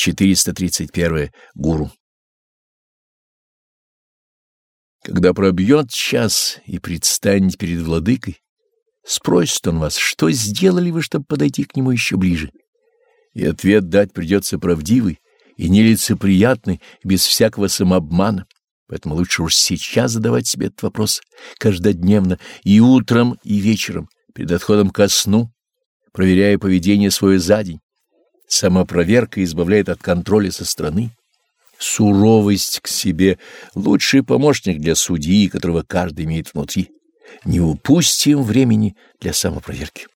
431. Гуру. Когда пробьет час и предстанет перед владыкой, спросит он вас, что сделали вы, чтобы подойти к нему еще ближе. И ответ дать придется правдивый и нелицеприятный, без всякого самообмана. Поэтому лучше уж сейчас задавать себе этот вопрос каждодневно и утром, и вечером, перед отходом ко сну, проверяя поведение свое за день. Самопроверка избавляет от контроля со стороны. Суровость к себе — лучший помощник для судьи, которого каждый имеет внутри. Не упустим времени для самопроверки.